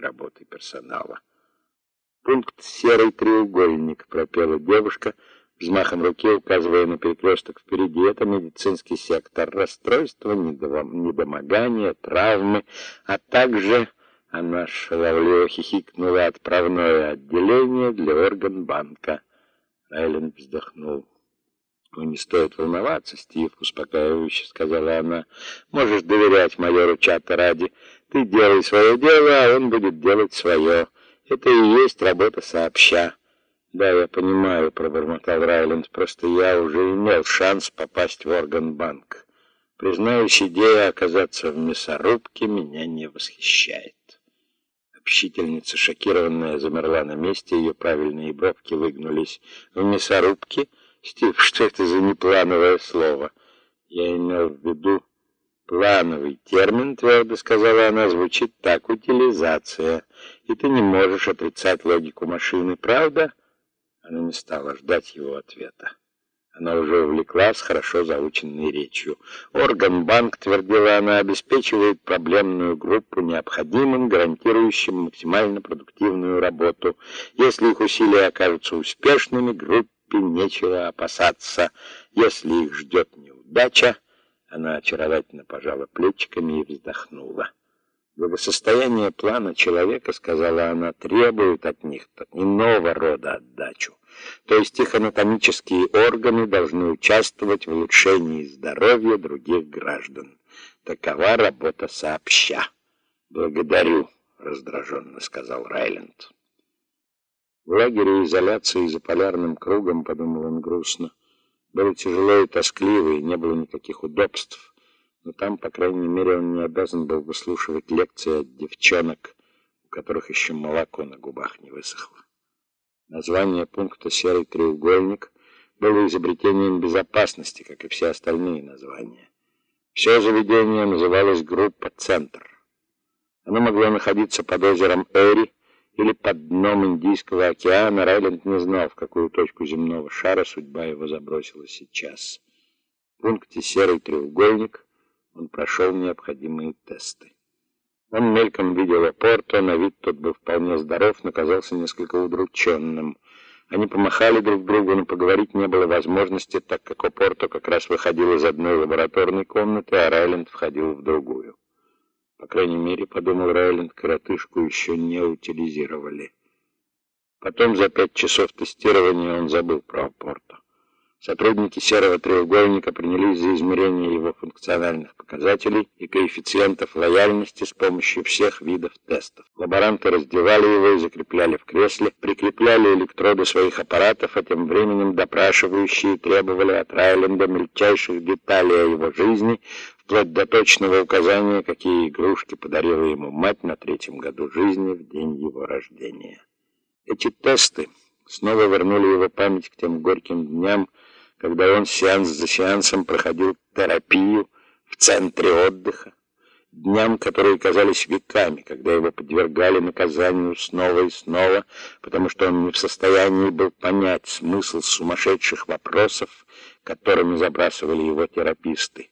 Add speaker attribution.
Speaker 1: работой персонала. Пункт «Серый треугольник», пропела девушка, взмахом руки указывая на перекресток впереди. Это медицинский сектор, расстройства, недомогания, травмы, а также... Она шаловливо хихикнула отправное отделение для органбанка. Райленд вздохнул. «Ну, не стоит волноваться, Стив», — успокаивающе сказала она. «Можешь доверять майору Чата ради. Ты делай свое дело, а он будет делать свое. Это и есть работа сообща». «Да, я понимаю», — пробормотал Райленд. «Просто я уже имел шанс попасть в органбанк. Признаюсь, идея оказаться в мясорубке меня не восхищает». Общительница, шокированная, замерла на месте, ее правильные бровки выгнулись. «В мясорубке?» Стив, что это за неплановое слово? Я имел в виду плановый термин, твердо сказала она, звучит так, утилизация. И ты не можешь отрицать логику машины, правда? Она не стала ждать его ответа. Она уже увлеклась хорошо заученной речью. Органбанк, твердила она, обеспечивает проблемную группу необходимым, гарантирующим максимально продуктивную работу. Если их усилия окажутся успешными, группа группе нечего опасаться, если их ждет неудача. Она очаровательно пожала плечиками и вздохнула. Благосостояние плана человека, сказала она, требует от них иного рода отдачу. То есть их анатомические органы должны участвовать в улучшении здоровья других граждан. Такова работа сообща. Благодарю, раздраженно сказал Райленд. В лагере изоляции за полярным кругом, подумал он грустно, было тяжело и тоскливо, и не было никаких удобств. Но там, по крайней мере, он не обязан был выслушивать лекции от девчонок, у которых еще молоко на губах не высохло. Название пункта «Серый треугольник» было изобретением безопасности, как и все остальные названия. Все заведение называлось «Группа Центр». Оно могло находиться под озером Эри, или под дном Индийского океана, Райленд не знал, в какую точку земного шара судьба его забросила сейчас. В пункте «Серый треугольник» он прошел необходимые тесты. Он мельком видел Апорто, на вид тот был вполне здоров, но казался несколько удрученным. Они помахали друг другу, но поговорить не было возможности, так как Опорто как раз выходил из одной лабораторной комнаты, а Райленд входил в другую. По крайней мере, подумал Райленд, коротышку еще не утилизировали. Потом за пять часов тестирования он забыл про Апорто. Сотрудники серого треугольника принялись за измерение его функциональных показателей и коэффициентов лояльности с помощью всех видов тестов. Лаборанты раздевали его и закрепляли в кресле, прикрепляли электроды своих аппаратов, а тем временем допрашивающие требовали от Райленда мельчайших деталей о его жизни, вплоть до точного указания, какие игрушки подарила ему мать на третьем году жизни в день его рождения. Эти тесты снова вернули его память к тем горьким дням, когда он сеанс за сеансом проходил терапию в центре отдыха, дням, которые казались веками, когда его подвергали наказанию снова и снова, потому что он не в состоянии был понять смысл сумасшедших вопросов, которыми забрасывали его тераписты.